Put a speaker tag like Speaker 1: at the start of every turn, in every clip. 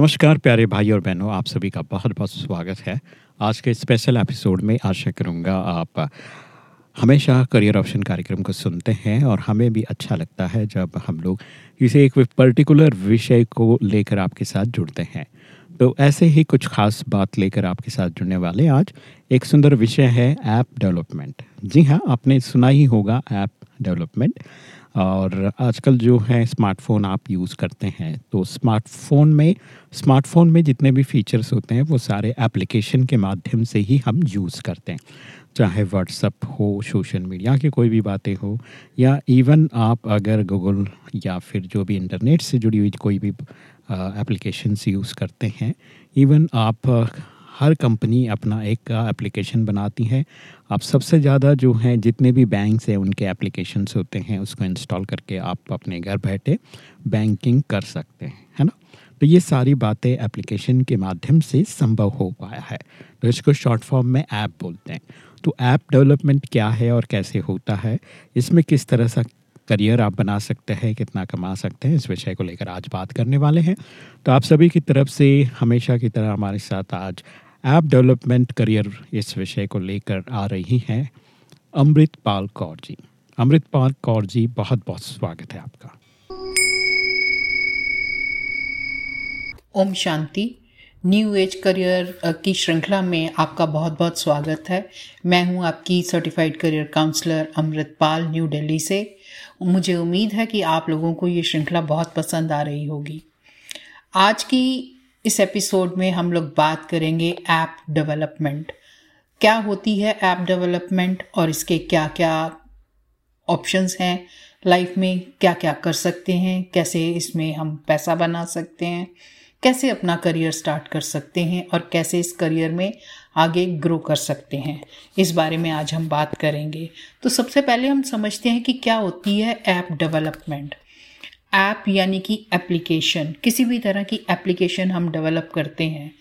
Speaker 1: नमस्कार, प्यारे भाई और बहनों, आप सभी का बहुत बहुत स्वागत है। आज के स्पेशल एपिसोड में आशा करूँगा आप हमेशा करियर ऑप्शन कार्यक्रम को सुनते हैं और हमें भी अच्छा लगता है जब हम लोग किसी एक पर्टिकुलर विषय को लेकर आपके साथ जुड़ते हैं। तो ऐसे ही कुछ खास बात लेकर आपके साथ जुड़ने वाले आज एक सुंदर विषय है ऐप डेवलपमेंट जी हाँ आपने सुना ही होगा ऐप डेवलपमेंट और आजकल जो है स्मार्टफ़ोन आप यूज़ करते हैं तो स्मार्टफ़ोन में स्मार्टफ़ोन में जितने भी फीचर्स होते हैं, वो सारे एप्लीकेशन के माध्यम से ही हम यूज़ करते हैं। चाहे व्हाट्सअप हो सोशल मीडिया की कोई भी बातें हो, या इवन आप अगर गूगल या फिर जो भी इंटरनेट से जुड़ी हुई कोई भी एप्लीकेशंस यूज़ करते हैं इवन आप हर कंपनी अपना एक एप्लीकेशन बनाती है। आप सबसे ज़्यादा जो हैं, जितने भी बैंक्स हैं, उनके एप्लीकेशंस होते हैं, उसको इंस्टॉल करके आप अपने घर बैठे बैंकिंग कर सकते हैं, है ना? तो ये सारी बातें एप्लीकेशन के माध्यम से संभव हो पाया है। तो इसको शॉर्ट फॉर्म में ऐप बोलते हैं। तो ऐप डेवलपमेंट क्या है और कैसे होता है? इसमें किस तरह सा करियर आप बना सकते हैं, कितना कमा सकते हैं, इस विषय को लेकर आज बात करने वाले हैं। तो आप सभी की तरफ़ से, हमेशा की तरह हमारे साथ आज ऐप डेवलपमेंट करियर इस विषय को लेकर आ रही हैं अमृत पाल कौर जी। अमृत पाल कौर जी, बहुत बहुत स्वागत है आपका।
Speaker 2: Om Shanti. New age career की श्रृंखला में आपका बहुत बहुत स्वागत है। मैं हूँ आपकी certified career counsellor Amrit Pal New Delhi से। मुझे उम्मीद है कि आप लोगों को ये श्रृंखला बहुत पसंद आ रही होगी। आज की इस एपिसोड में हम लोग बात करेंगे ऐप डेवलपमेंट। क्या होती है ऐप डेवलपमेंट और इसके क्या क्या ऑप्शंस हैं? लाइफ में क्या क्या कर सकते हैं? कैसे इसमें हम पैसा बना सकते हैं? कैसे अपना करियर स्टार्ट कर सकते हैं? और कैसे इस करियर में आगे ग्रो कर सकते हैं? इस बारे में आज हम बात करेंगे। तो सबसे पहले हम समझते हैं कि क्या होती है ऐप डेवलपमेंट। ऐप यानी कि एप्लीकेशन, किसी भी तरह की एप्लीकेशन हम डेवलप करते हैं।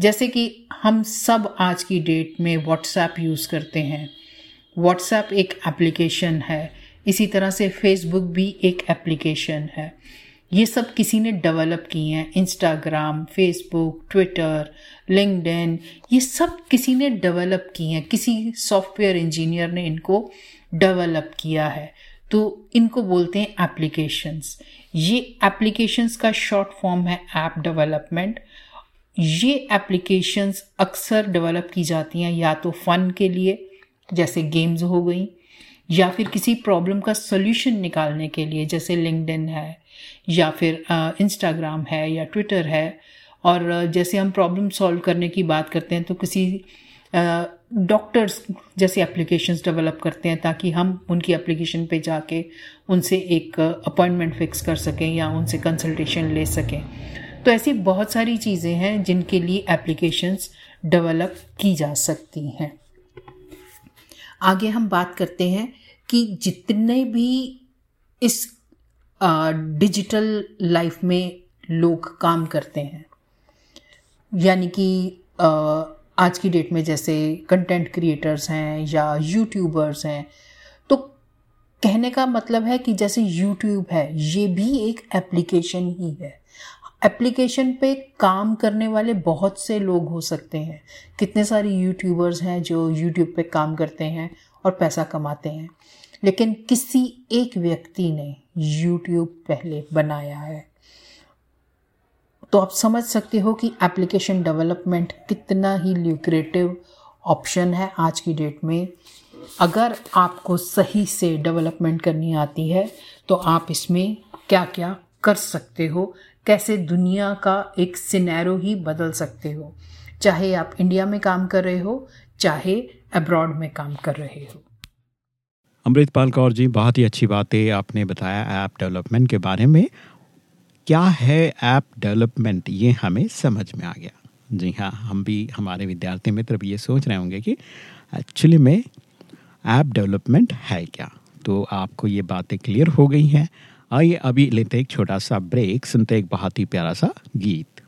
Speaker 2: जैसे कि हम सब आज की डेट में व्हाट्सएप यूज़ करते हैं। व्हाट्सएप एक एप्लीकेशन है। इसी तरह से फेसबुक भी एक एप्लीकेशन है। ये सब किसी ने डेवलप किए हैं। इंस्टाग्राम फेसबुक ट्विटर लिंकडिन ये सब किसी ने डेवलप किए हैं। किसी सॉफ्टवेयर इंजीनियर ने इनको डेवलप किया है। तो इनको बोलते हैं एप्लीकेशंस ये एप्लीकेशंस का शॉर्ट फॉर्म है ऐप डेवलपमेंट ये एप्लीकेशंस अक्सर डेवलप की जाती हैं या तो फ़न के लिए, जैसे गेम्स हो गई, या फिर किसी प्रॉब्लम का सोल्यूशन निकालने के लिए, जैसे लिंकडिन है, या फिर इंस्टाग्राम है या ट्विटर है. और जैसे हम प्रॉब्लम सॉल्व करने की बात करते हैं तो किसी डॉक्टर्स जैसे एप्लीकेशंस डेवलप करते हैं ताकि हम उनकी एप्लीकेशन पे जाके उनसे एक अपॉइंटमेंट फिक्स कर सकें या उनसे कंसल्टेशन ले सकें। तो ऐसी बहुत सारी चीज़ें हैं जिनके लिए एप्लीकेशंस डेवलप की जा सकती हैं। आगे हम बात करते हैं कि जितने भी इस डिजिटल लाइफ में लोग काम करते हैं, यानी कि आज की डेट में जैसे कंटेंट क्रिएटर्स हैं या यूट्यूबर्स हैं तो कहने का मतलब है कि जैसे यूट्यूब है, ये भी एक एप्लीकेशन ही है। एप्लीकेशन पे काम करने वाले बहुत से लोग हो सकते हैं। कितने सारे यूट्यूबर्स हैं जो यूट्यूब पे काम करते हैं और पैसा कमाते हैं। लेकिन किसी एक व्यक्ति ने यूट्यूब पहले बनाया है। तो आप समझ सकते हो कि एप्लीकेशन डेवलपमेंट कितना ही ल्यूक्रेटिव ऑप्शन है आज की डेट में। अगर आपको सही से डेवलपमेंट करनी आती है तो आप इसमें क्या क्या कर सकते हो? कैसे दुनिया का एक सिनेरो ही बदल सकते हो? चाहे आप इंडिया में काम कर रहे हो, चाहे अब्रॉड में काम कर रहे हो।
Speaker 1: अमृतपाल कौर जी, बहुत ही अच्छी बातें आपने बताया ऐप डेवलपमेंट के बारे में। क्या है ऐप डेवलपमेंट? ये हमें समझ में आ गया। जी हाँ हम भी, हमारे विद्यार्थी मित्र भी ये सोच रहे होंगे कि एक्चुअली में ऐप डेवलपमेंट है क्या? तो आपको ये बातें क्लियर हो गई हैं। आइए अभी लेते एक छोटा सा ब्रेक सुनते एक बहुत ही प्यारा सा गीत।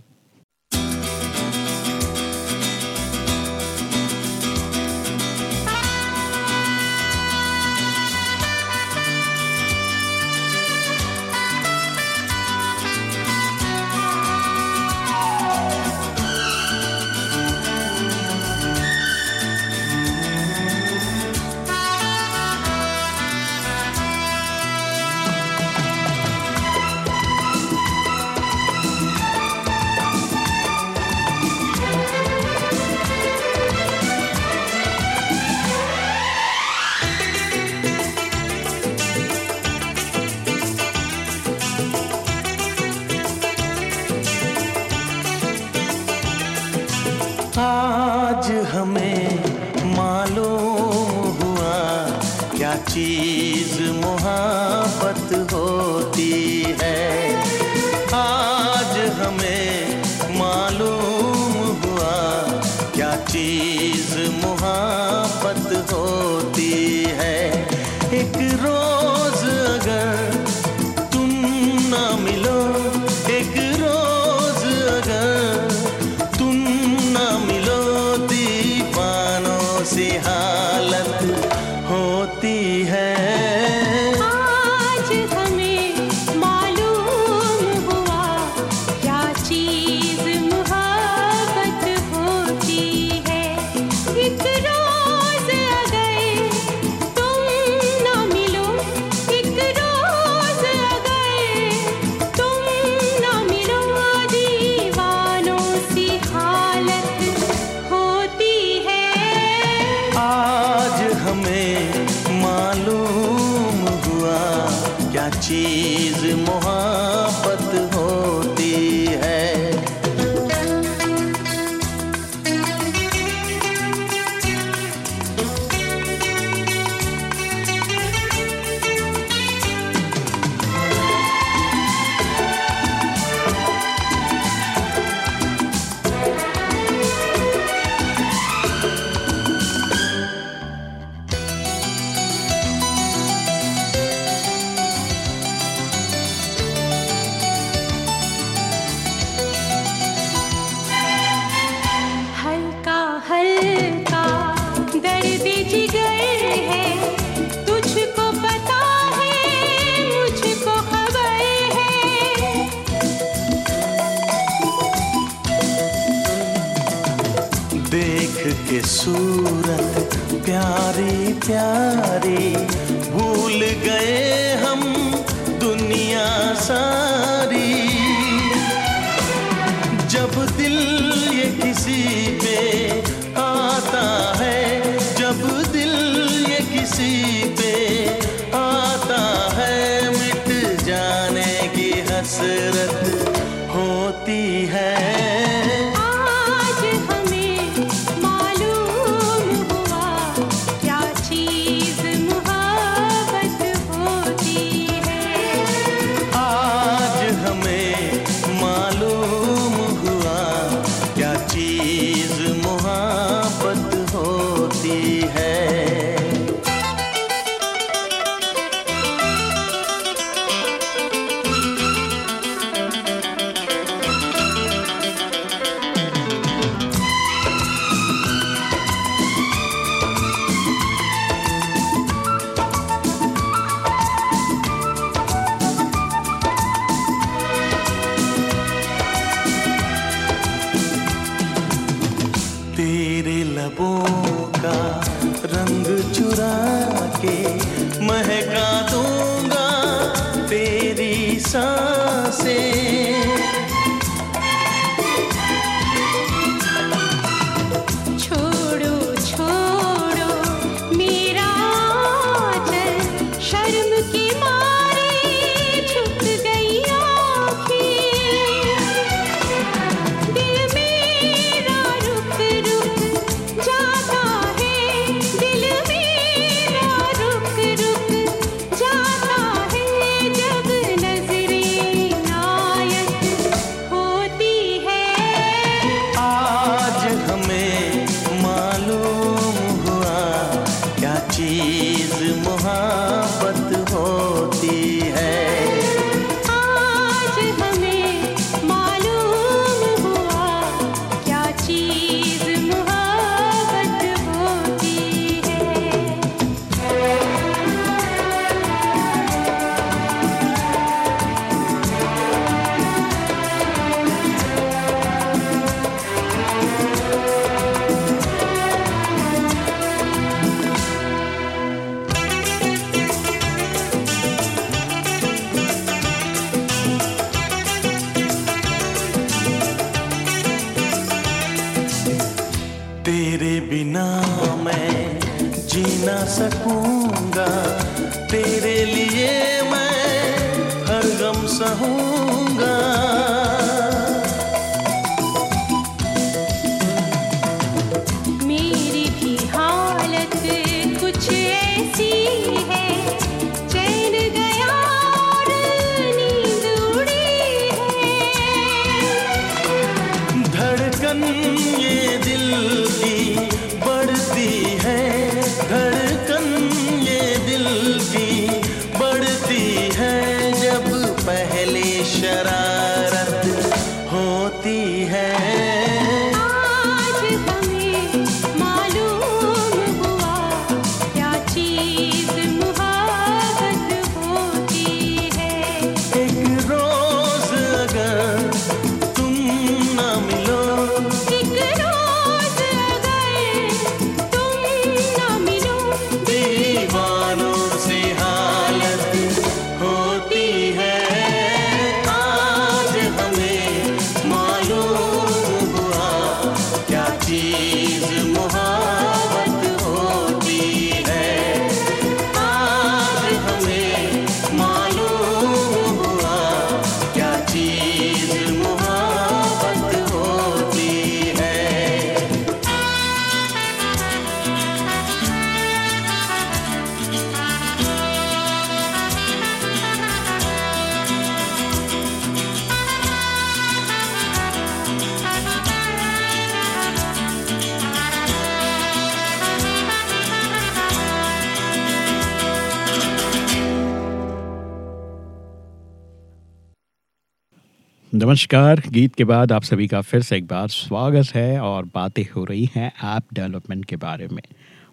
Speaker 1: नमस्कार। गीत के बाद आप सभी का फिर से एक बार स्वागत है और बातें हो रही हैं ऐप डेवलपमेंट के बारे में।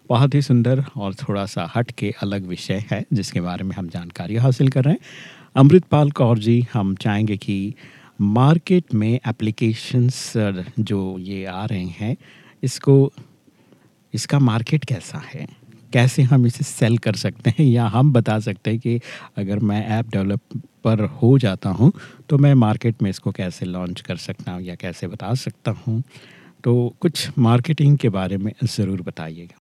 Speaker 1: बहुत ही सुंदर और थोड़ा सा हट के अलग विषय है, जिसके बारे में हम जानकारी हासिल कर रहे हैं। अमृतपाल कौर जी, हम चाहेंगे कि मार्केट में एप्लीकेशंस जो ये आ रहे हैं, इसको, इसका मार्केट कैसा है? कैसे हम इसे सेल कर सकते हैं? या हम बता सकते हैं कि अगर मैं ऐप डेवलपर हो जाता हूँ तो मैं मार्केट में इसको कैसे लॉन्च कर सकता हूँ या कैसे बता सकता हूँ? तो कुछ मार्केटिंग के बारे में ज़रूर बताइएगा।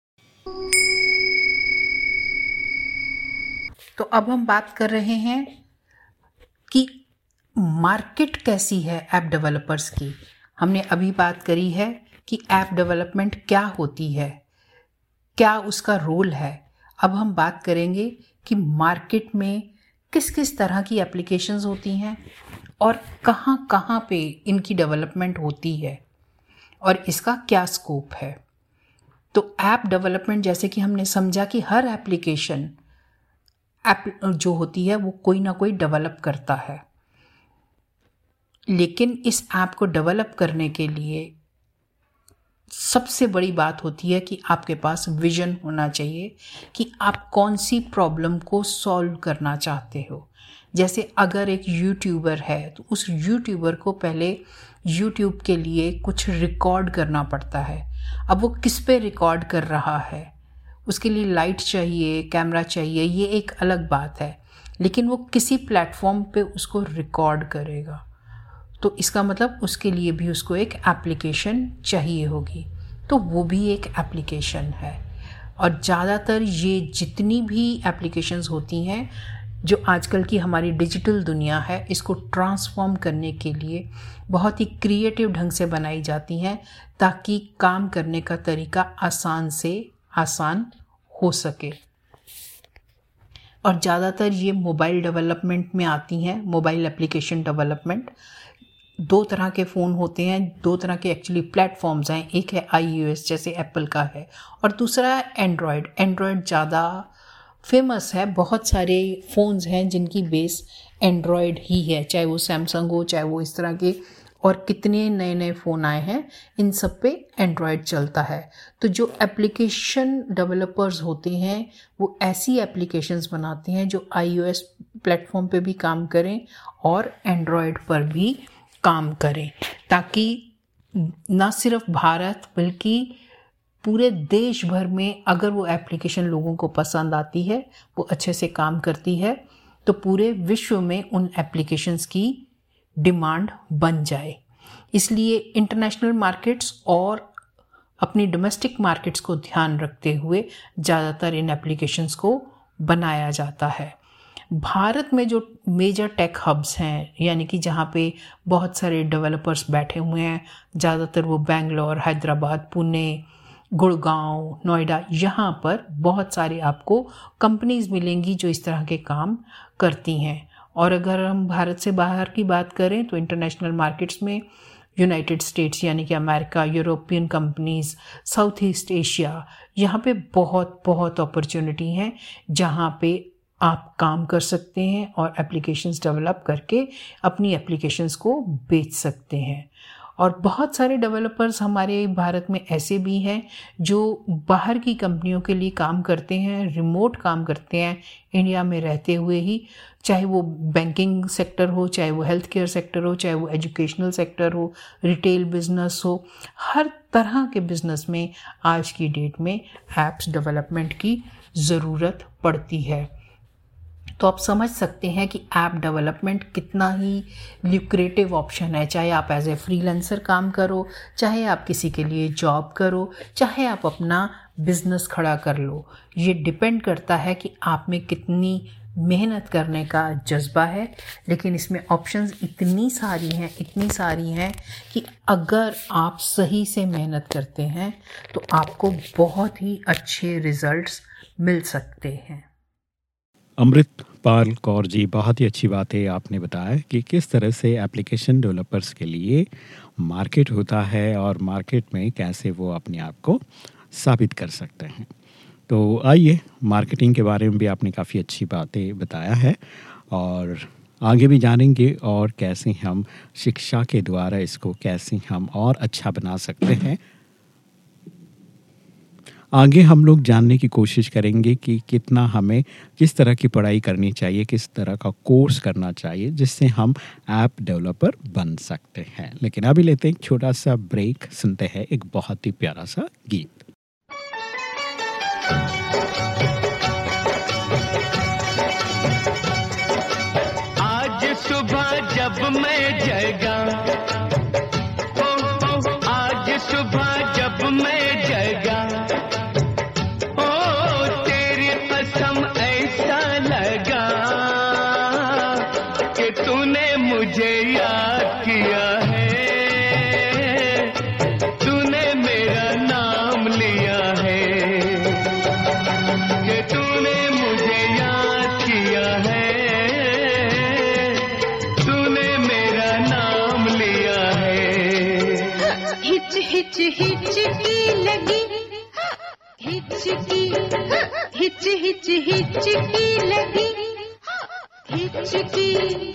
Speaker 2: तो अब हम बात कर रहे हैं कि मार्केट कैसी है ऐप डेवलपर्स की? हमने अभी बात करी है कि ऐप डेवलपमेंट क्या होती है, क्या उसका रोल है। अब हम बात करेंगे कि मार्केट में किस किस तरह की एप्लीकेशंस होती हैं और कहाँ कहाँ पे इनकी डेवलपमेंट होती है और इसका क्या स्कोप है। तो ऐप डेवलपमेंट जैसे कि हमने समझा कि हर एप्लीकेशन ऐप जो होती है वो कोई ना कोई डेवलप करता है। लेकिन इस ऐप को डेवलप करने के लिए सबसे बड़ी बात होती है कि आपके पास विजन होना चाहिए कि आप कौन सी प्रॉब्लम को सॉल्व करना चाहते हो। जैसे अगर एक यूट्यूबर है तो उस यूट्यूबर को पहले यूट्यूब के लिए कुछ रिकॉर्ड करना पड़ता है। अब वो किस पे रिकॉर्ड कर रहा है? उसके लिए लाइट चाहिए कैमरा चाहिए, ये एक अलग बात है। लेकिन वो किसी प्लेटफॉर्म पे उसको रिकॉर्ड करेगा। तो इसका मतलब उसके लिए भी उसको एक एप्लीकेशन चाहिए होगी। तो वो भी एक एप्लीकेशन है। और ज़्यादातर ये जितनी भी एप्लीकेशंस होती हैं जो आजकल की हमारी डिजिटल दुनिया है, इसको ट्रांसफॉर्म करने के लिए बहुत ही क्रिएटिव ढंग से बनाई जाती हैं ताकि काम करने का तरीका आसान से आसान हो सके। और ज़्यादातर ये मोबाइल डेवलपमेंट में आती हैं मोबाइल एप्लीकेशन डेवलपमेंट दो तरह के फ़ोन होते हैं, दो तरह के एक्चुअली प्लेटफॉर्म्स हैं। एक है आई जैसे एप्पल का है, और दूसरा है एंड्रॉयड एंड्रॉयड ज़्यादा फ़ेमस है, बहुत सारे फ़ोन्स हैं जिनकी बेस एंड्रॉयड ही है, चाहे वो सैमसंग हो, चाहे वो इस तरह के, और कितने नए नए फ़ोन आए हैं, इन सब पे एंड्रॉयड चलता है। तो जो एप्लीकेशन डेवलपर्स होते हैं, वो ऐसी एप्लीकेशंस बनाते हैं जो आई प्लेटफॉर्म पे भी काम करें और एंड्रॉयड पर भी काम करें, ताकि न सिर्फ़ भारत, बल्कि पूरे देश भर में अगर वो एप्लीकेशन लोगों को पसंद आती है, वो अच्छे से काम करती है तो पूरे विश्व में उन एप्लीकेशंस की डिमांड बन जाए। इसलिए इंटरनेशनल मार्केट्स और अपनी डोमेस्टिक मार्केट्स को ध्यान रखते हुए ज़्यादातर इन एप्लीकेशंस को बनाया जाता है। भारत में जो मेजर टेक हब्स हैं, यानी कि जहाँ पे बहुत सारे डेवलपर्स बैठे हुए हैं, ज़्यादातर वो बेंगलोर, हैदराबाद, पुणे गुड़गांव, नोएडा, यहाँ पर बहुत सारे आपको कंपनीज़ मिलेंगी जो इस तरह के काम करती हैं। और अगर हम भारत से बाहर की बात करें तो इंटरनेशनल मार्केट्स में यूनाइटेड स्टेट्स यानी कि America European companies South East Asia यहाँ पे बहुत बहुत अपॉर्चुनिटी हैं, जहाँ पे आप काम कर सकते हैं और एप्लीकेशंस डेवलप करके अपनी एप्लीकेशंस को बेच सकते हैं। और बहुत सारे डेवलपर्स हमारे भारत में ऐसे भी हैं जो बाहर की कंपनियों के लिए काम करते हैं रिमोट काम करते हैं इंडिया में रहते हुए ही, चाहे वो बैंकिंग सेक्टर हो, चाहे वो हेल्थ केयर सेक्टर हो, चाहे वो एजुकेशनल सेक्टर हो रिटेल बिज़नेस हो, हर तरह के बिज़नेस में आज की डेट में ऐप्स डेवलपमेंट की ज़रूरत पड़ती है। तो आप समझ सकते हैं कि ऐप डेवलपमेंट कितना ही ल्यूक्रेटिव ऑप्शन है। चाहे आप एज ए फ्रीलांसर काम करो, चाहे आप किसी के लिए जॉब करो, चाहे आप अपना बिज़नेस खड़ा कर लो, ये डिपेंड करता है कि आप में कितनी मेहनत करने का जज्बा है। लेकिन इसमें ऑप्शंस इतनी सारी हैं, इतनी सारी हैं कि अगर आप सही से मेहनत करते हैं तो आपको बहुत ही अच्छे रिजल्ट्स मिल सकते हैं।
Speaker 1: अमृत यशपाल कौर जी, बहुत ही अच्छी बात है, आपने बताया कि किस तरह से एप्लीकेशन डेवलपर्स के लिए मार्केट होता है और मार्केट में कैसे वो अपने आप को साबित कर सकते हैं। तो आइए मार्केटिंग के बारे में भी आपने काफ़ी अच्छी बातें बताया है और आगे भी जानेंगे और कैसे हम शिक्षा के द्वारा इसको कैसे हम और अच्छा बना सकते हैं। आगे हम लोग जानने की कोशिश करेंगे कि कितना हमें किस तरह की पढ़ाई करनी चाहिए, किस तरह का कोर्स करना चाहिए, जिससे हम ऐप डेवलपर बन सकते हैं। लेकिन अभी लेते हैं एक छोटा सा ब्रेक, सुनते हैं एक बहुत ही प्यारा सा गीत।
Speaker 3: हिचकी
Speaker 4: हिच हिच हिचकी लगी। हाँ, हाँ।
Speaker 3: हिचकी।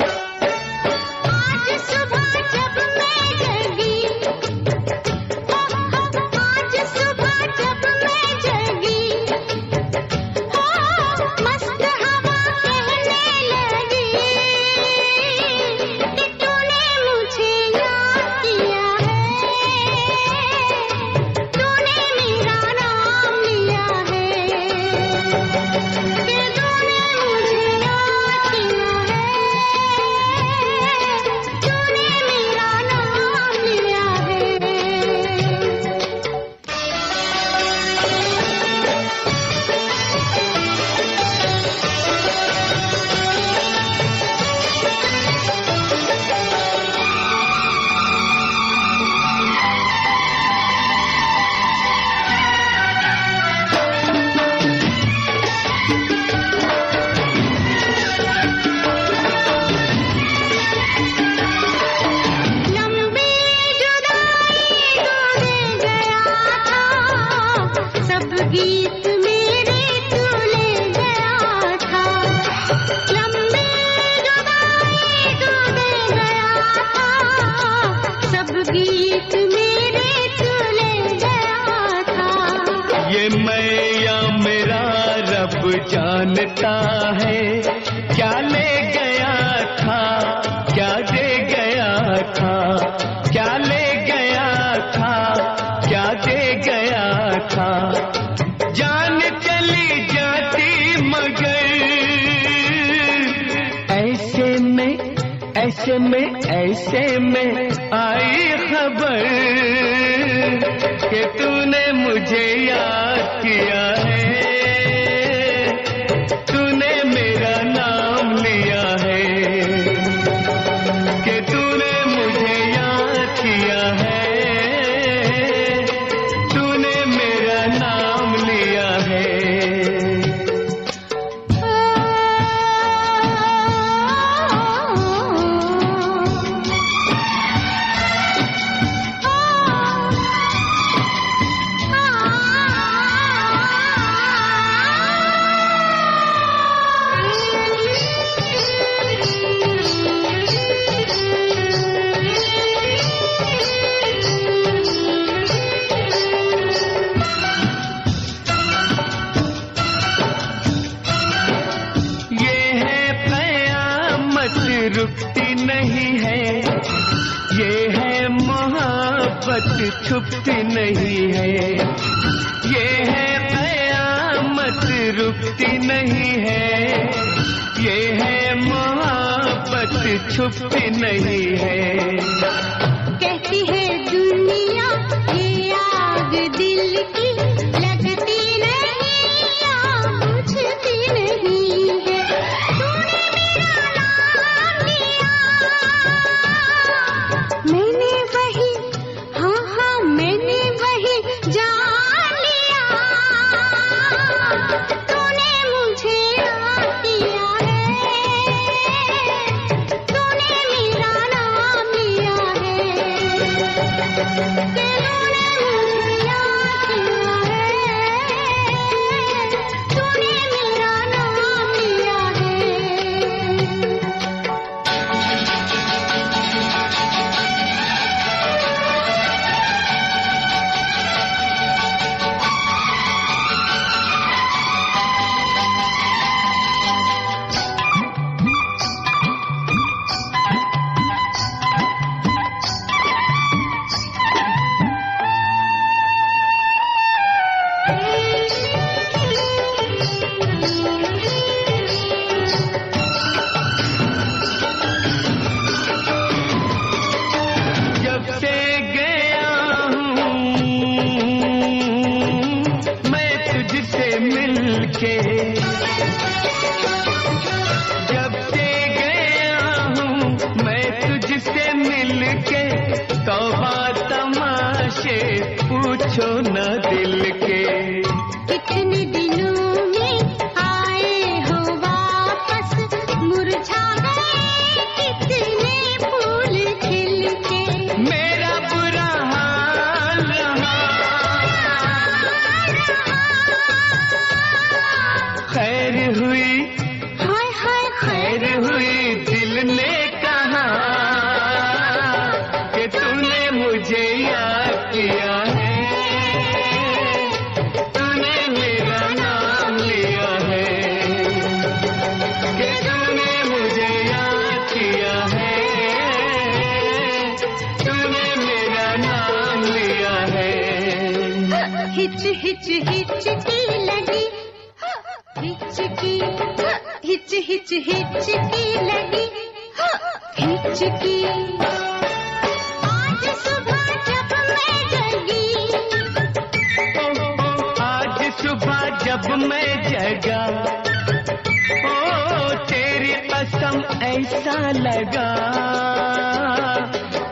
Speaker 3: ऐसा
Speaker 4: लगा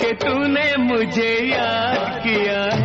Speaker 4: कि
Speaker 3: तूने मुझे याद किया है।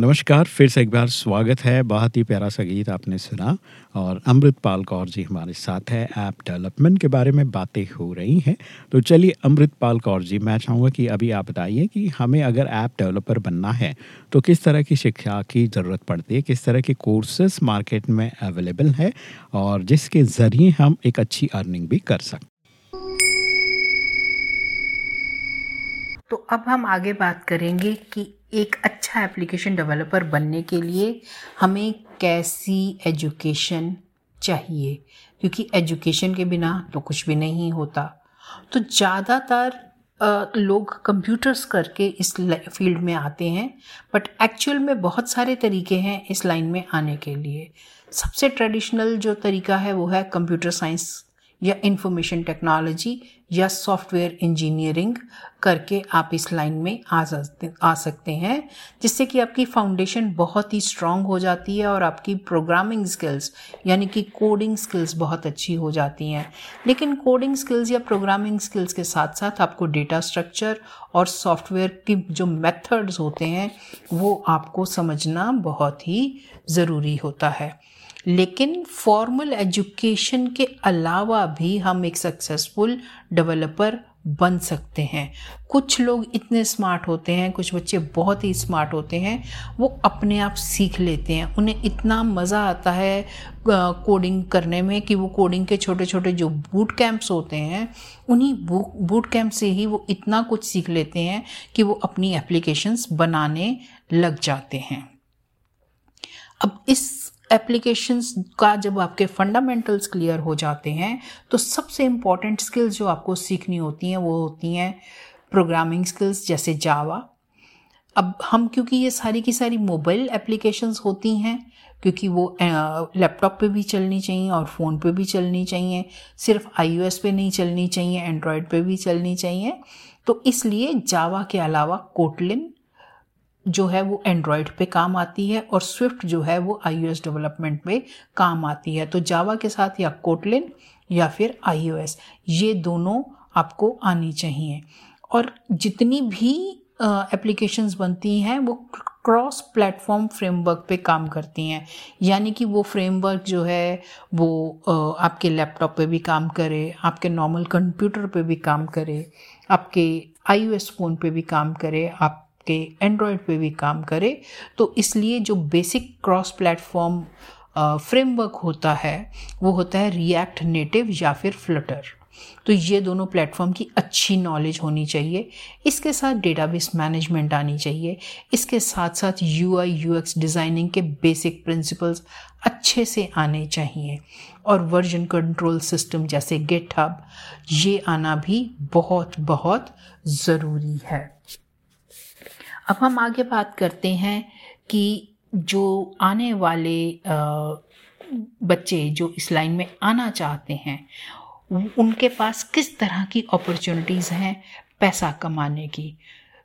Speaker 1: नमस्कार, फिर से एक बार स्वागत है। बहुत ही प्यारा सा गीत आपने सुना और अमृतपाल कौर जी हमारे साथ है। ऐप डेवलपमेंट के बारे में बातें हो रही हैं। तो चलिए अमृतपाल कौर जी, मैं चाहूँगा कि अभी आप बताइए कि हमें अगर ऐप डेवलपर बनना है तो किस तरह की शिक्षा की ज़रूरत पड़ती है? किस तरह के कोर्सेस मार्केट में अवेलेबल है? और जिसके ज़रिए हम एक अच्छी अर्निंग भी कर सकते
Speaker 2: तो अब हम आगे बात करेंगे कि एक अच्छा एप्लीकेशन डेवलपर बनने के लिए हमें कैसी एजुकेशन चाहिए? क्योंकि एजुकेशन के बिना तो कुछ भी नहीं होता। तो ज़्यादातर लोग कंप्यूटर्स करके इस फ़ील्ड में आते हैं बट एक्चुअल में बहुत सारे तरीके हैं इस लाइन में आने के लिए। सबसे ट्रेडिशनल जो तरीका है वो है कंप्यूटर साइंस या इंफॉर्मेशन टेक्नोलॉजी या सॉफ्टवेयर इंजीनियरिंग करके आप इस लाइन में आ सकते आ सकते हैं, जिससे कि आपकी फाउंडेशन बहुत ही स्ट्रांग हो जाती है और आपकी प्रोग्रामिंग स्किल्स यानी कि कोडिंग स्किल्स बहुत अच्छी हो जाती हैं। लेकिन कोडिंग स्किल्स या प्रोग्रामिंग स्किल्स के साथ साथ आपको डेटा स्ट्रक्चर और सॉफ्टवेयर की जो मेथड्स होते हैं, वो आपको समझना बहुत ही ज़रूरी होता है। लेकिन फॉर्मल एजुकेशन के अलावा भी हम एक सक्सेसफुल डेवलपर बन सकते हैं। कुछ लोग इतने स्मार्ट होते हैं, कुछ बच्चे बहुत ही स्मार्ट होते हैं, वो अपने आप सीख लेते हैं। उन्हें इतना मज़ा आता है कोडिंग करने में कि वो कोडिंग के छोटे छोटे जो बूट कैंप्स होते हैं, उन्हीं बूट कैंप से ही वो इतना कुछ सीख लेते हैं कि वो अपनी एप्लीकेशंस बनाने लग जाते हैं। अब इस एप्लीकेशंस का जब आपके फंडामेंटल्स क्लियर हो जाते हैं तो सबसे इंपॉर्टेंट स्किल्स जो आपको सीखनी होती हैं, वो होती हैं प्रोग्रामिंग स्किल्स जैसे जावा अब हम, क्योंकि ये सारी की सारी मोबाइल एप्लीकेशंस होती हैं, क्योंकि वो लैपटॉप पे भी चलनी चाहिए और फ़ोन पे भी चलनी चाहिए, सिर्फ़ आईओएस पे नहीं चलनी चाहिए एंड्रॉयड पे भी चलनी चाहिए। तो इसलिए जावा के अलावा कोटलिन जो है वो एंड्रॉयड पे काम आती है और स्विफ्ट जो है वो आईओएस डेवलपमेंट पे काम आती है। तो जावा के साथ या कोटलिन या फिर आईओएस ये दोनों आपको आनी चाहिए। और जितनी भी एप्लीकेशंस बनती हैं, वो क्रॉस प्लेटफॉर्म फ्रेमवर्क पे काम करती हैं। यानी कि वो फ्रेमवर्क जो है वो आपके लैपटॉप पे भी काम करे, आपके नॉर्मल कंप्यूटर पे भी काम करे, आपके आईओएस फ़ोन पे भी काम करे आपके एंड्रॉयड पे भी काम करे। तो इसलिए जो बेसिक क्रॉस प्लेटफॉर्म फ्रेमवर्क होता है, वो होता है रिएक्ट नेटिव या फिर फ्लटर तो ये दोनों प्लेटफॉर्म की अच्छी नॉलेज होनी चाहिए। इसके साथ डेटाबेस मैनेजमेंट आनी चाहिए। इसके साथ साथ U I U X designing के बेसिक प्रिंसिपल्स अच्छे से आने चाहिए। और वर्जन कंट्रोल सिस्टम जैसे गेट हब ये आना भी बहुत बहुत ज़रूरी है। अब हम आगे बात करते हैं कि जो आने वाले बच्चे जो इस लाइन में आना चाहते हैं, उनके पास किस तरह की अपॉर्चुनिटीज़ हैं पैसा कमाने की?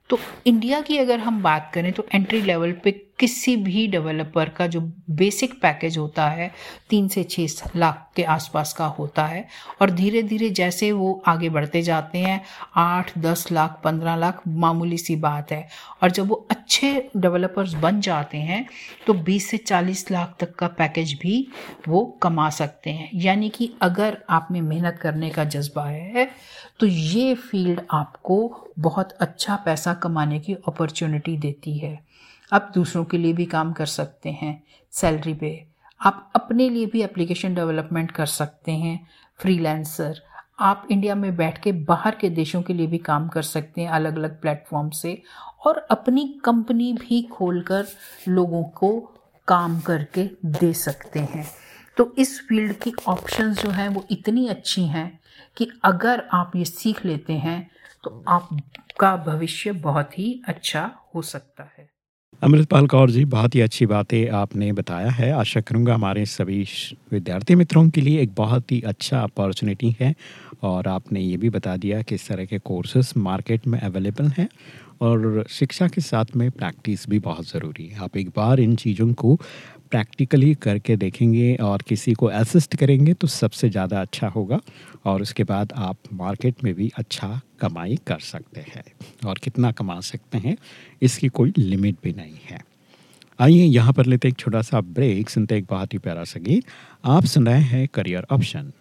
Speaker 2: तो इंडिया की अगर हम बात करें तो एंट्री लेवल पे किसी भी डेवलपर का जो बेसिक पैकेज होता है, तीन से छः लाख के आसपास का होता है और धीरे धीरे जैसे वो आगे बढ़ते जाते हैं, आठ, दस लाख, पंद्रह लाख, मामूली सी बात है। और जब वो अच्छे डेवलपर्स बन जाते हैं तो बीस से चालीस लाख तक का पैकेज भी वो कमा सकते हैं। यानी कि अगर आप में मेहनत करने का जज्बा है तो ये फ़ील्ड आपको बहुत अच्छा पैसा कमाने की अपॉर्चुनिटी देती है। आप दूसरों के लिए भी काम कर सकते हैं सैलरी पे। आप अपने लिए भी एप्लीकेशन डेवलपमेंट कर सकते हैं फ्रीलांसर आप इंडिया में बैठ के बाहर के देशों के लिए भी काम कर सकते हैं अलग अलग प्लेटफॉर्म से। और अपनी कंपनी भी खोलकर लोगों को काम करके दे सकते हैं। तो इस फ़ील्ड की ऑप्शंस जो हैं वो इतनी अच्छी हैं कि अगर आप ये सीख लेते हैं तो आपका भविष्य बहुत ही अच्छा हो सकता है।
Speaker 1: अमृतपाल कौर जी, बहुत ही अच्छी बातें आपने बताया है। आशा करूँगा हमारे सभी विद्यार्थी मित्रों के लिए एक बहुत ही अच्छा अपॉर्चुनिटी है और आपने ये भी बता दिया कि इस तरह के कोर्सेज मार्केट में अवेलेबल हैं। और शिक्षा के साथ में प्रैक्टिस भी बहुत ज़रूरी है। आप एक बार इन चीज़ों को प्रैक्टिकली करके देखेंगे और किसी को असिस्ट करेंगे तो सबसे ज़्यादा अच्छा होगा और उसके बाद आप मार्केट में भी अच्छा कमाई कर सकते हैं और कितना कमा सकते हैं, इसकी कोई लिमिट भी नहीं है। आइए यहाँ पर लेते एक छोटा सा ब्रेक, सुनते एक बहुत ही प्यारा सा गीत आप सुन रहे हैं करियर ऑप्शन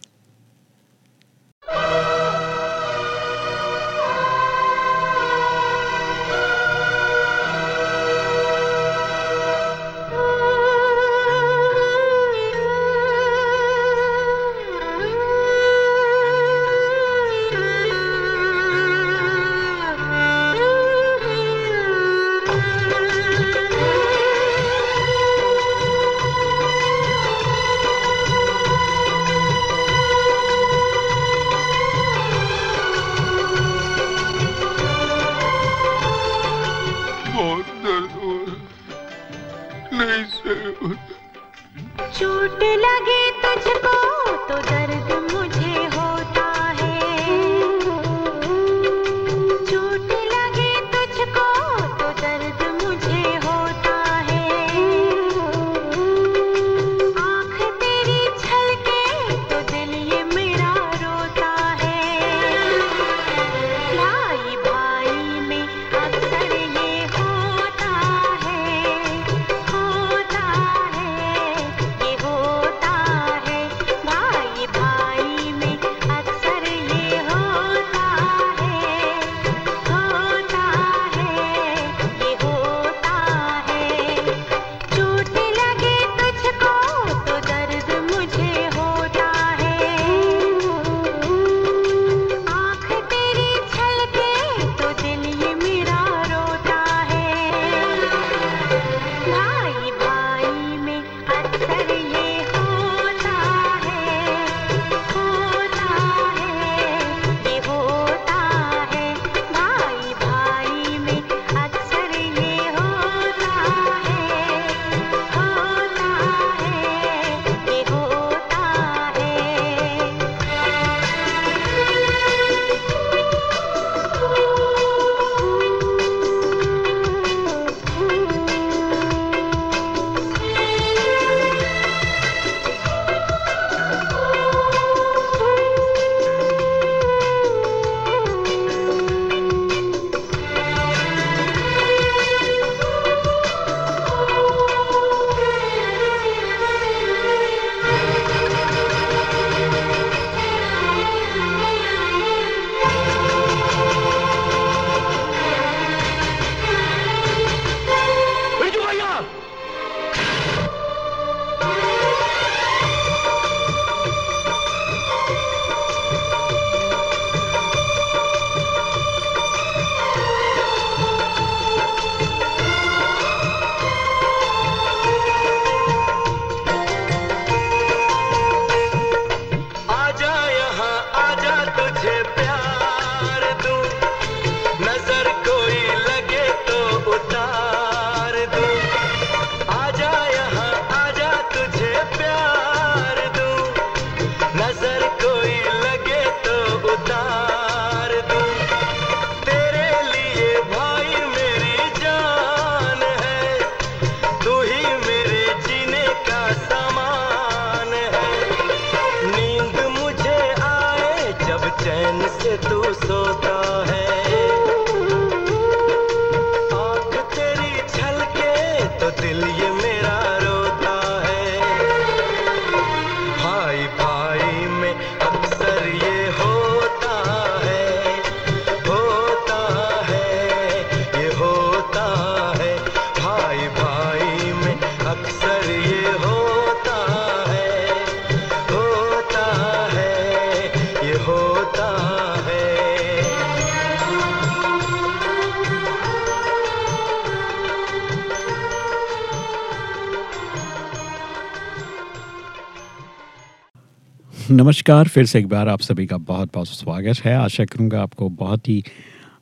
Speaker 1: नमस्कार, फिर से एक बार आप सभी का बहुत बहुत स्वागत है। आशा करूँगा आपको बहुत ही,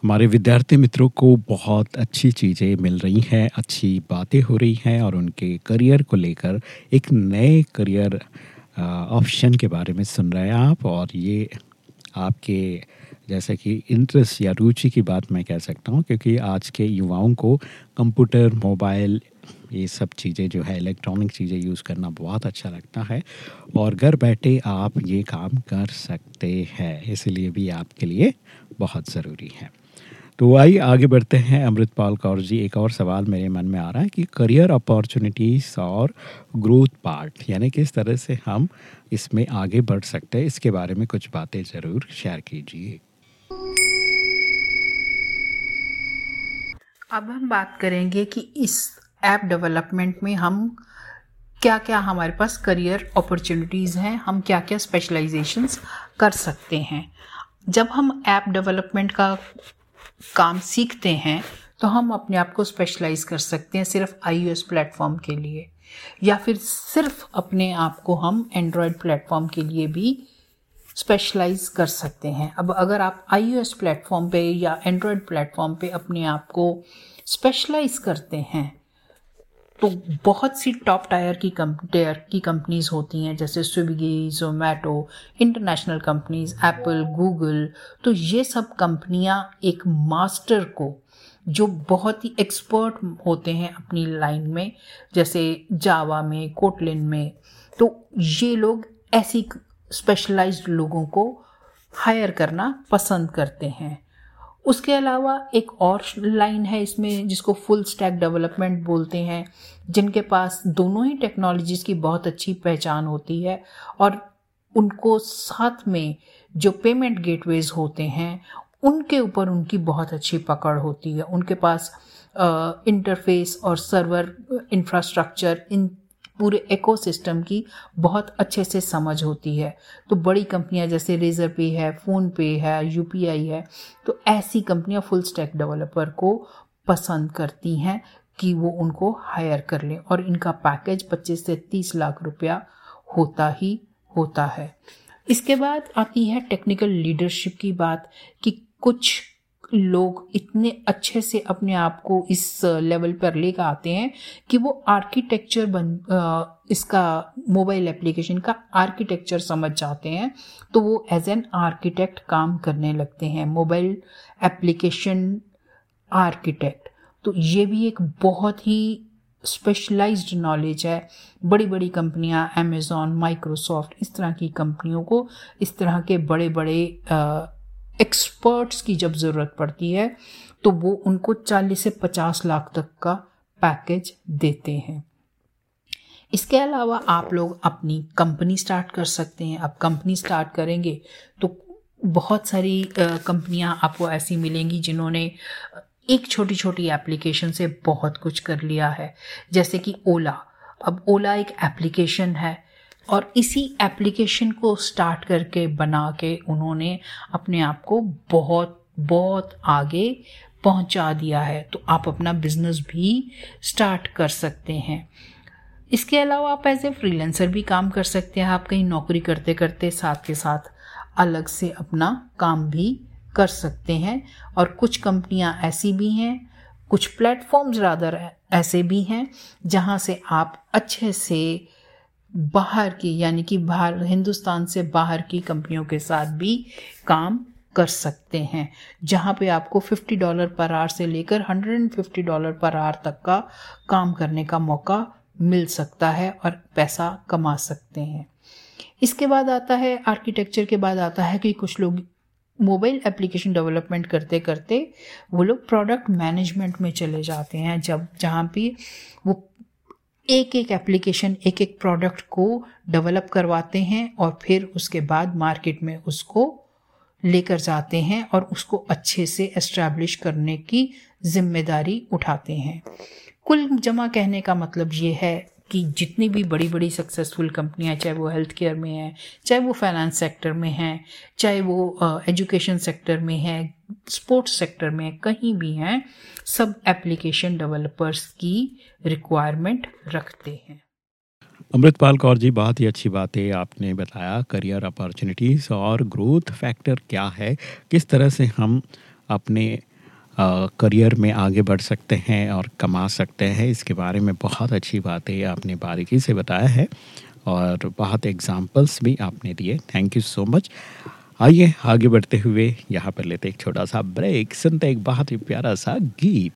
Speaker 1: हमारे विद्यार्थी मित्रों को बहुत अच्छी चीज़ें मिल रही हैं, अच्छी बातें हो रही हैं और उनके करियर को लेकर एक नए करियर ऑप्शन के बारे में सुन रहे हैं आप और ये आपके जैसे कि इंटरेस्ट या रुचि की बात मैं कह सकता हूँ क्योंकि आज के युवाओं को कंप्यूटर, मोबाइल ये सब चीज़ें जो है, इलेक्ट्रॉनिक चीज़ें यूज़ करना बहुत अच्छा लगता है। और घर बैठे आप ये काम कर सकते हैं, इसलिए भी आपके लिए बहुत ज़रूरी है। तो आइए आगे बढ़ते हैं। अमृतपाल कौर जी, एक और सवाल मेरे मन में आ रहा है कि करियर अपॉर्चुनिटीज़ और ग्रोथ पार्ट यानी किस तरह से हम इसमें आगे बढ़ सकते हैं, इसके बारे में कुछ बातें ज़रूर शेयर कीजिए।
Speaker 2: अब हम बात करेंगे कि इस ऐप डेवलपमेंट में हम क्या क्या हमारे पास करियर अपॉर्चुनिटीज़ हैं, हम क्या क्या स्पेशलाइजेशंस कर सकते हैं। जब हम ऐप डेवलपमेंट का काम सीखते हैं तो हम अपने आप को स्पेशलाइज कर सकते हैं सिर्फ़ आई प्लेटफॉर्म के लिए, या फिर सिर्फ़ अपने आप को हम एंड्रॉयड प्लेटफॉर्म के लिए भी स्पेशलाइज कर सकते हैं। अब अगर आप आई प्लेटफॉर्म पे या एंड्रॉयड प्लेटफॉर्म पे अपने आप को स्पेशलाइज करते हैं तो बहुत सी टॉप टायर की टायर की कंपनीज़ होती हैं, जैसे Swiggy Zomato international companies Apple Google तो ये सब कंपनियाँ एक मास्टर को, जो बहुत ही एक्सपर्ट होते हैं अपनी लाइन में, जैसे जावा में कोटलिन में। तो ये लोग ऐसी स्पेशलाइज्ड लोगों को हायर करना पसंद करते हैं। उसके अलावा एक और लाइन है इसमें जिसको फुल स्टैक डेवलपमेंट बोलते हैं, जिनके पास दोनों ही टेक्नोलॉजीज़ की बहुत अच्छी पहचान होती है और उनको साथ में जो पेमेंट गेटवेज होते हैं, उनके ऊपर उनकी बहुत अच्छी पकड़ होती है। उनके पास इंटरफेस और सर्वर इंफ्रास्ट्रक्चर इन पूरे इकोसिस्टम की बहुत अच्छे से समझ होती है। तो बड़ी कंपनियाँ जैसे रेजर पे है फ़ोन पे है यूपीआई है तो ऐसी कंपनियाँ फुल स्टैक डेवलपर को पसंद करती हैं कि वो उनको हायर कर लें और इनका पैकेज 25 से 30 लाख रुपया होता ही होता है। इसके बाद आती है टेक्निकल लीडरशिप की बात कि कुछ लोग इतने अच्छे से अपने आप को इस लेवल पर लेकर आते हैं कि वो आर्किटेक्चर बन इसका मोबाइल एप्लीकेशन का आर्किटेक्चर समझ जाते हैं। तो वो एज एन आर्किटेक्ट काम करने लगते हैं मोबाइल एप्लीकेशन आर्किटेक्ट तो ये भी एक बहुत ही स्पेशलाइज्ड नॉलेज है। बड़ी बड़ी कंपनियाँ अमेज़ॉन माइक्रोसॉफ्ट इस तरह की कंपनियों को, इस तरह के बड़े बड़े एक्सपर्ट्स की जब ज़रूरत पड़ती है तो वो उनको 40 से 50 लाख तक का पैकेज देते हैं। इसके अलावा आप लोग अपनी कंपनी स्टार्ट कर सकते हैं। अब कंपनी स्टार्ट करेंगे तो बहुत सारी कंपनियाँ आपको ऐसी मिलेंगी जिन्होंने एक छोटी छोटी एप्लीकेशन से बहुत कुछ कर लिया है। जैसे कि ओला अब ओला एक एप्लीकेशन है। और इसी एप्लीकेशन को स्टार्ट करके बना के उन्होंने अपने आप को बहुत बहुत आगे पहुँचा दिया है। तो आप अपना बिज़नेस भी स्टार्ट कर सकते हैं। इसके अलावा आप एज ए फ्रीलेंसर भी काम कर सकते हैं। आप कहीं नौकरी करते करते साथ के साथ अलग से अपना काम भी कर सकते हैं। और कुछ कंपनियाँ ऐसी भी हैं, कुछ प्लेटफॉर्म्स रादर ऐसे भी हैं, जहाँ से आप अच्छे से बाहर की, यानी कि बाहर, हिंदुस्तान से बाहर की कंपनियों के साथ भी काम कर सकते हैं, जहाँ पे आपको 50 डॉलर पर आवर से लेकर 150 डॉलर पर आवर तक का काम करने का मौका मिल सकता है और पैसा कमा सकते हैं। इसके बाद आता है आर्किटेक्चर के बाद आता है कि कुछ लोग मोबाइल एप्लीकेशन डेवलपमेंट करते करते वो लोग प्रोडक्ट मैनेजमेंट में चले जाते हैं, जब, जहाँ पे वो एक एक एप्लीकेशन एक एक प्रोडक्ट को डेवलप करवाते हैं और फिर उसके बाद मार्केट में उसको लेकर जाते हैं और उसको अच्छे से एस्टैब्लिश करने की ज़िम्मेदारी उठाते हैं। कुल जमा कहने का मतलब ये है कि जितनी भी बड़ी बड़ी सक्सेसफुल कंपनियाँ चाहे वो हेल्थ केयर में है चाहे वो फाइनेंस सेक्टर में है चाहे वो एजुकेशन सेक्टर में है स्पोर्ट्स सेक्टर में है, कहीं भी हैं सब एप्लीकेशन डेवलपर्स की रिक्वायरमेंट रखते हैं।
Speaker 3: अमृतपाल कौर जी बहुत ही अच्छी बात है आपने बताया करियर अपॉर्चुनिटीज़ और ग्रोथ फैक्टर क्या है किस तरह से हम अपने करियर में आगे बढ़ सकते हैं और कमा सकते हैं। इसके बारे में बहुत अच्छी बातें आपने बारीकी से बताया है और बहुत एग्जाम्पल्स भी आपने दिए। थैंक यू सो मच आइए आगे बढ़ते हुए यहाँ पर लेते एक छोटा सा ब्रेक सुनते एक बहुत ही प्यारा सा गीत।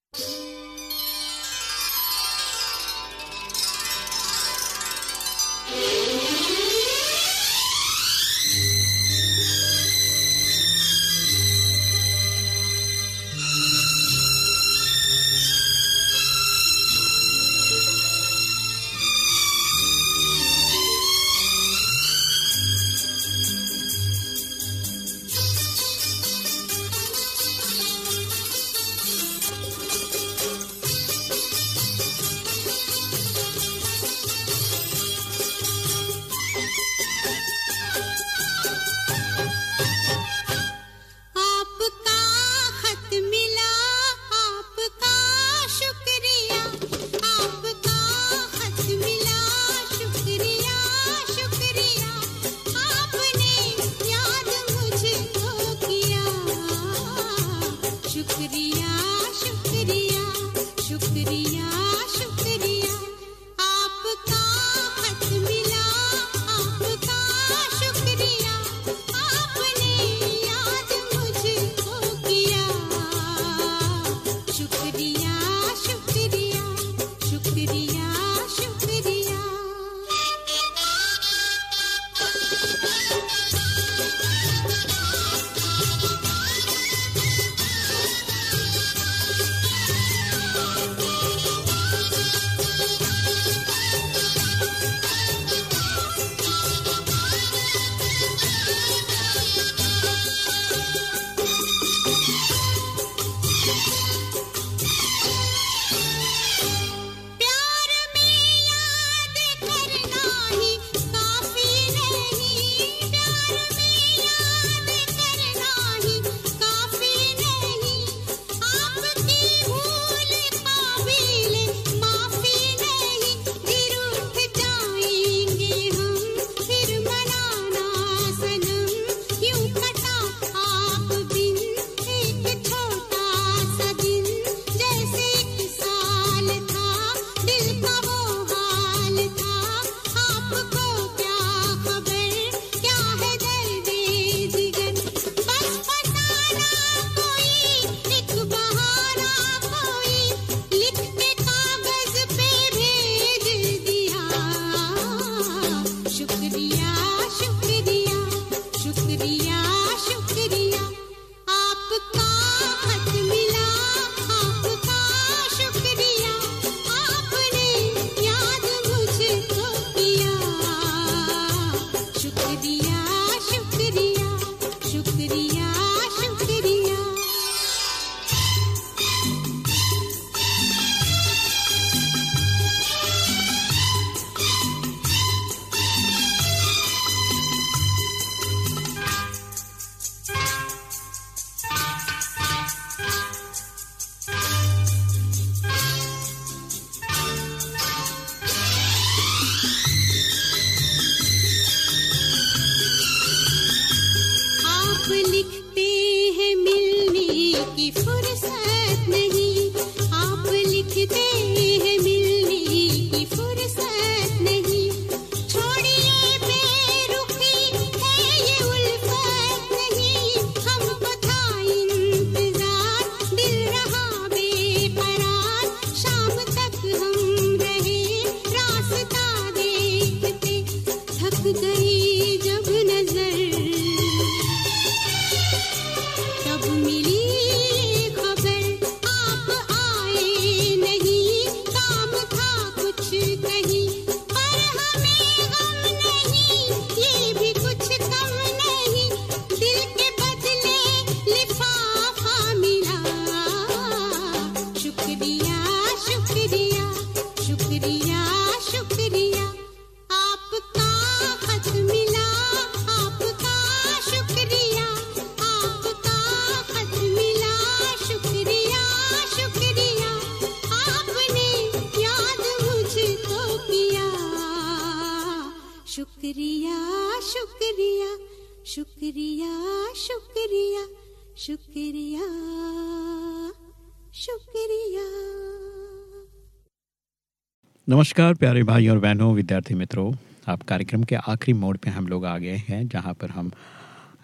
Speaker 1: नमस्कार, प्यारे भाई और बहनों, विद्यार्थी मित्रों। आप कार्यक्रम के आखिरी मोड पे हम लोग आ गए हैं, जहाँ पर हम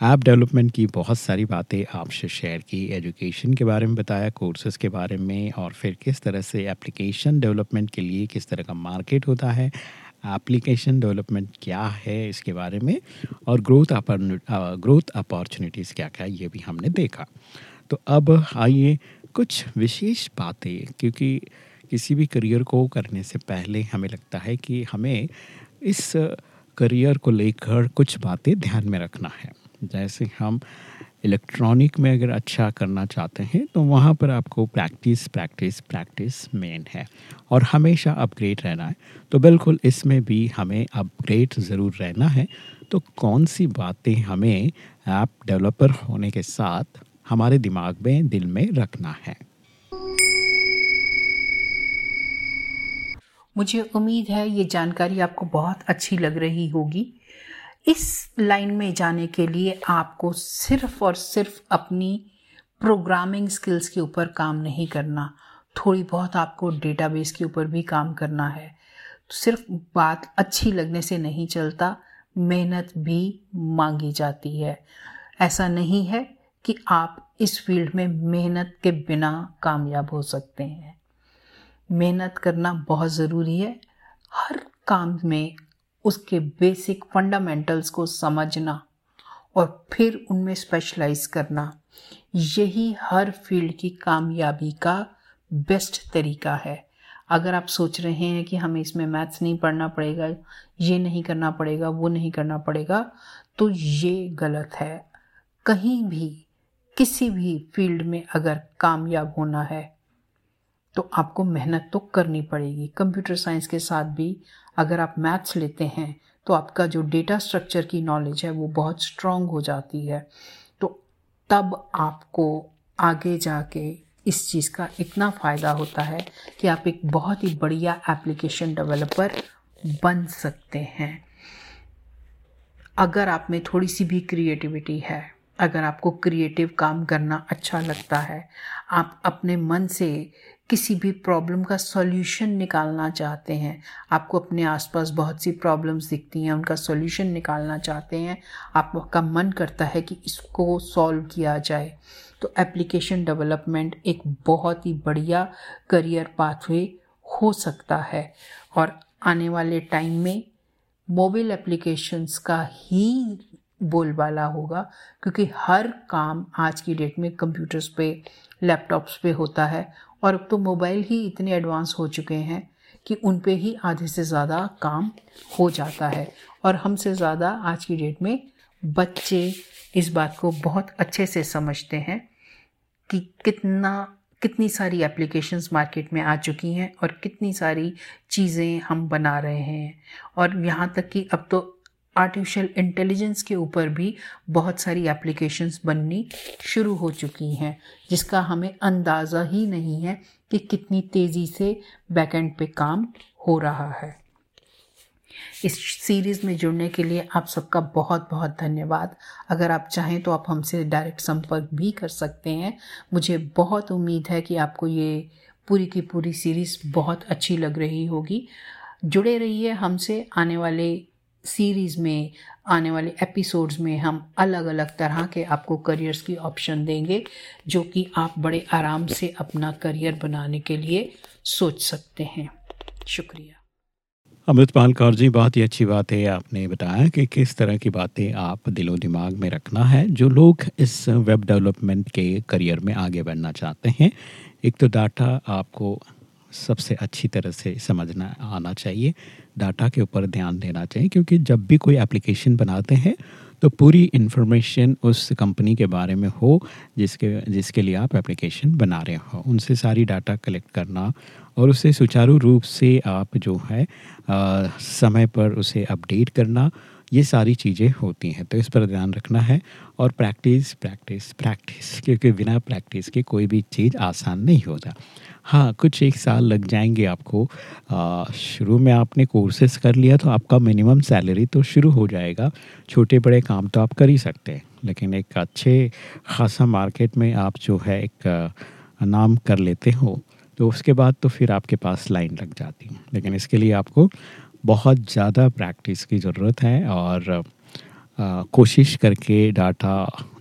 Speaker 1: ऐप डेवलपमेंट की बहुत सारी बातें आपसे शेयर की एजुकेशन के बारे में बताया कोर्सेज के बारे में, और फिर किस तरह से एप्लीकेशन डेवलपमेंट के लिए किस तरह का मार्केट होता है एप्लीकेशन डेवलपमेंट क्या है, इसके बारे में, और ग्रोथ ग्रोथ अपॉर्चुनिटीज़ क्या क्या, ये भी हमने देखा। तो अब आइए कुछ विशेष बातें, क्योंकि किसी भी करियर को करने से पहले हमें लगता है कि हमें इस करियर को लेकर कुछ बातें ध्यान में रखना है। जैसे हम इलेक्ट्रॉनिक में अगर अच्छा करना चाहते हैं तो वहाँ पर आपको प्रैक्टिस प्रैक्टिस प्रैक्टिस मेन है और हमेशा अपग्रेड रहना है। तो बिल्कुल इसमें भी हमें अपग्रेड ज़रूर रहना है। तो कौन सी बातें हमें ऐप डेवलपर होने के साथ हमारे दिमाग में, दिल में रखना है?
Speaker 2: मुझे उम्मीद है ये जानकारी आपको बहुत अच्छी लग रही होगी। इस लाइन में जाने के लिए आपको सिर्फ़ और सिर्फ़ अपनी प्रोग्रामिंग स्किल्स के ऊपर काम नहीं करना, थोड़ी बहुत आपको डेटाबेस के ऊपर भी काम करना है। तो सिर्फ़ बात अच्छी लगने से नहीं चलता, मेहनत भी मांगी जाती है। ऐसा नहीं है कि आप इस फ़ील्ड में मेहनत के बिना कामयाब हो सकते हैं। मेहनत करना बहुत ज़रूरी है। हर काम में उसके बेसिक फंडामेंटल्स को समझना और फिर उनमें स्पेशलाइज करना, यही हर फ़ील्ड की कामयाबी का बेस्ट तरीका है। अगर आप सोच रहे हैं कि हमें इसमें मैथ्स नहीं पढ़ना पड़ेगा, ये नहीं करना पड़ेगा, वो नहीं करना पड़ेगा तो ये गलत है। कहीं भी, किसी भी फ़ील्ड में अगर कामयाब होना है तो आपको मेहनत तो करनी पड़ेगी। कंप्यूटर साइंस के साथ भी अगर आप मैथ्स लेते हैं तो आपका जो डेटा स्ट्रक्चर की नॉलेज है, वो बहुत स्ट्रांग हो जाती है। तो तब आपको आगे जाके इस चीज़ का इतना फ़ायदा होता है कि आप एक बहुत ही बढ़िया एप्लीकेशन डेवलपर बन सकते हैं। अगर आप में थोड़ी सी भी क्रिएटिविटी है, अगर आपको क्रिएटिव काम करना अच्छा लगता है, आप अपने मन से किसी भी प्रॉब्लम का सॉल्यूशन निकालना चाहते हैं। आपको अपने आसपास बहुत सी प्रॉब्लम्स दिखती हैं, उनका सॉल्यूशन निकालना चाहते हैं। आपका मन करता है कि इसको सॉल्व किया जाए। तो एप्लीकेशन डेवलपमेंट एक बहुत ही बढ़िया करियर पाथवे हो सकता है। और आने वाले टाइम में मोबाइल एप्लीकेशंस का ही बोलबाला होगा, क्योंकि हर काम आज की डेट में कंप्यूटर्स पे लैपटॉप्स पे होता है। और अब तो मोबाइल ही इतने एडवांस हो चुके हैं कि उन पे ही आधे से ज़्यादा काम हो जाता है। और हमसे ज़्यादा आज की डेट में बच्चे इस बात को बहुत अच्छे से समझते हैं कि कितना, कितनी सारी एप्लीकेशंस मार्केट में आ चुकी हैं और कितनी सारी चीज़ें हम बना रहे हैं। और यहाँ तक कि अब तो आर्टिफिशियल इंटेलिजेंस के ऊपर भी बहुत सारी एप्लीकेशंस बननी शुरू हो चुकी हैं, जिसका हमें अंदाज़ा ही नहीं है कि कितनी तेज़ी से बैकएंड पे काम हो रहा है। इस सीरीज़ में जुड़ने के लिए आप सबका बहुत बहुत धन्यवाद। अगर आप चाहें तो आप हमसे डायरेक्ट संपर्क भी कर सकते हैं। मुझे बहुत उम्मीद है कि आपको ये पूरी की पूरी सीरीज़ बहुत अच्छी लग रही होगी। जुड़े रहिए हमसे, आने वाले सीरीज़ में, आने वाले एपिसोड्स में हम अलग अलग तरह के आपको करियर्स की ऑप्शन देंगे, जो कि आप बड़े आराम से अपना करियर बनाने के लिए सोच सकते हैं। शुक्रिया।
Speaker 1: अमृतपाल कौर जी, बहुत ही अच्छी बात है। आपने बताया कि किस तरह की बातें आप दिलो दिमाग में रखना है, जो लोग इस वेब डेवलपमेंट के करियर में आगे बढ़ना चाहते हैं। एक तो डाटा आपको सबसे अच्छी तरह से समझना आना चाहिए। डाटा के ऊपर ध्यान देना चाहिए क्योंकि जब भी कोई एप्लीकेशन बनाते हैं तो पूरी इन्फॉर्मेशन उस कंपनी के बारे में हो जिसके जिसके लिए आप एप्लीकेशन बना रहे हो। उनसे सारी डाटा कलेक्ट करना और उसे सुचारू रूप से आप जो है आ, समय पर उसे अपडेट करना ये सारी चीज़ें होती हैं तो इस पर ध्यान रखना है और प्रैक्टिस प्रैक्टिस प्रैक्टिस क्योंकि बिना प्रैक्टिस के कोई भी चीज़ आसान नहीं होता। हाँ कुछ एक साल लग जाएँगे आपको। शुरू में आपने कोर्सेज कर लिया तो आपका मिनिमम सैलरी तो शुरू हो जाएगा। छोटे बड़े काम तो आप कर ही सकते हैं, लेकिन एक अच्छे, खासा मार्केट में आप जो है एक नाम कर लेते हो तो उसके बाद तो फिर आपके पास लाइन लग जाती है। लेकिन इसके लिए आपको बहुत ज़्यादा प्रैक्टिस की ज़रूरत है और अ, कोशिश करके डाटा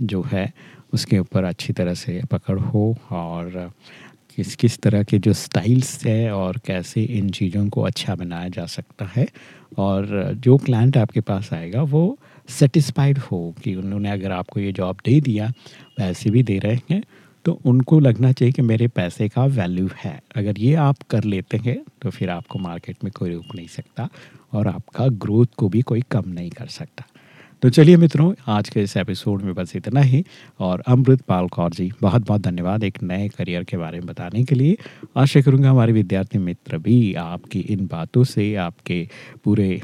Speaker 1: जो है उसके ऊपर अच्छी तरह से पकड़ हो और किस किस तरह के जो स्टाइल्स है और कैसे इन चीज़ों को अच्छा बनाया जा सकता है और जो क्लाइंट आपके पास आएगा वो सेटिस्फाइड हो कि उन्होंने अगर आपको ये जॉब दे दिया पैसे भी दे रहे हैं तो उनको लगना चाहिए कि मेरे पैसे का वैल्यू है। अगर ये आप कर लेते हैं तो फिर आपको मार्केट में कोई रोक नहीं सकता और आपका ग्रोथ को भी कोई कम नहीं कर सकता। तो चलिए मित्रों, आज के इस एपिसोड में बस इतना ही और अमृत पाल कौर जी बहुत बहुत धन्यवाद एक नए करियर के बारे में बताने के लिए। आशा करूँगा हमारे विद्यार्थी मित्र भी आपकी इन बातों से, आपके पूरे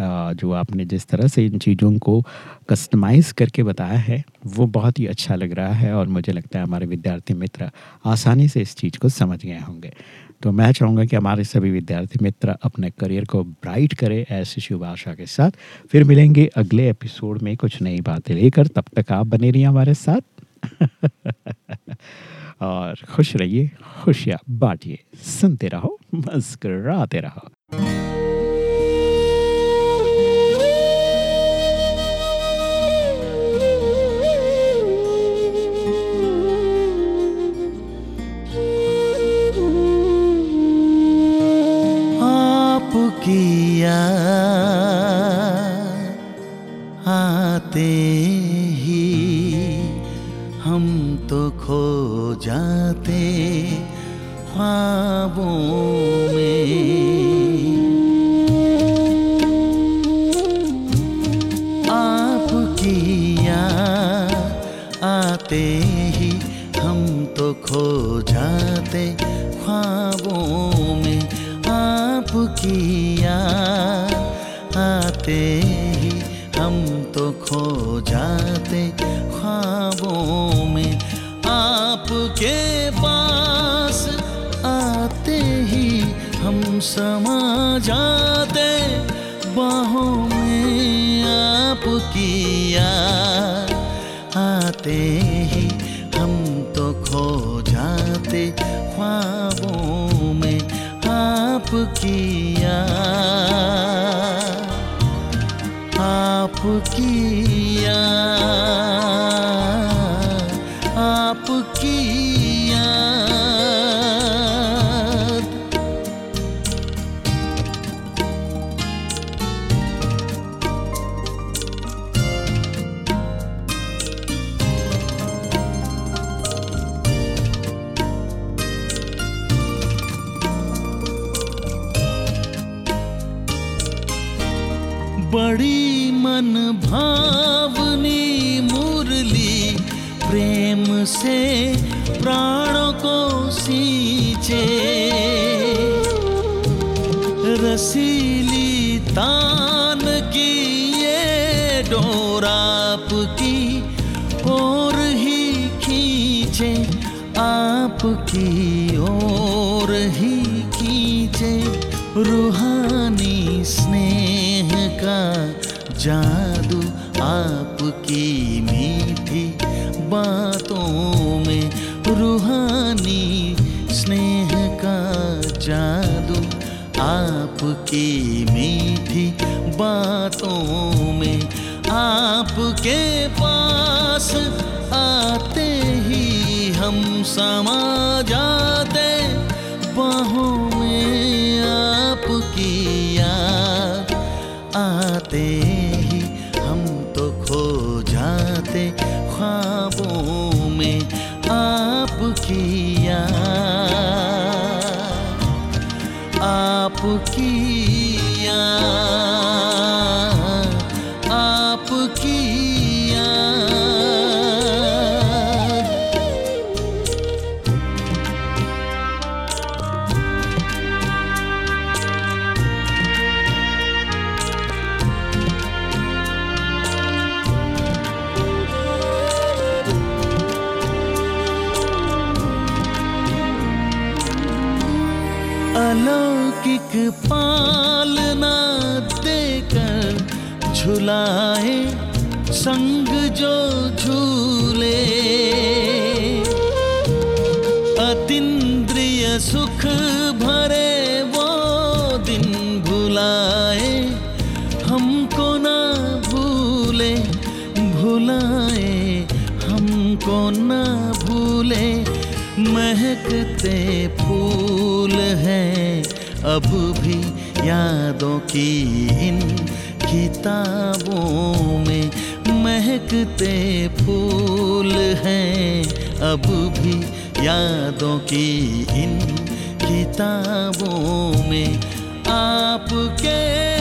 Speaker 1: जो आपने जिस तरह से इन चीज़ों को कस्टमाइज़ करके बताया है, वो बहुत ही अच्छा लग रहा है और मुझे लगता है हमारे विद्यार्थी मित्र आसानी से इस चीज़ को समझ गए होंगे। तो मैं चाहूँगा कि हमारे सभी विद्यार्थी मित्र अपने करियर को ब्राइट करें ऐसी शुभ आशा के साथ। फिर मिलेंगे अगले एपिसोड में कुछ नई बातें लेकर। तब तक आप बने रहिए हमारे साथ। और खुश रहिए, खुशियाँ बांटिए, सुनते रहो, मस्कराते रहो।
Speaker 5: याद आते ही हम तो खो जाते ख्वाबों में। आपकी याद आते ही हम तो खो जाते ख्वाबों में। आपकी आते ही हम तो खो जाते ख्वाबों में। आपके पास आते ही हम समा जाते, बाहों में आपकी याद मन भावनी मुरली प्रेम से प्राणों को सींचे। बातों में आपके पास आते ही हम समा पालना देकर झुलाए, संग जो झूले। अतीन्द्रिय सुख भरे वो दिन भुलाए, हमको ना भूले, भुलाए, हमको ना भूले, महकते अब भी यादों की इन किताबों में महकते फूल हैं। अब भी यादों की इन किताबों में आपके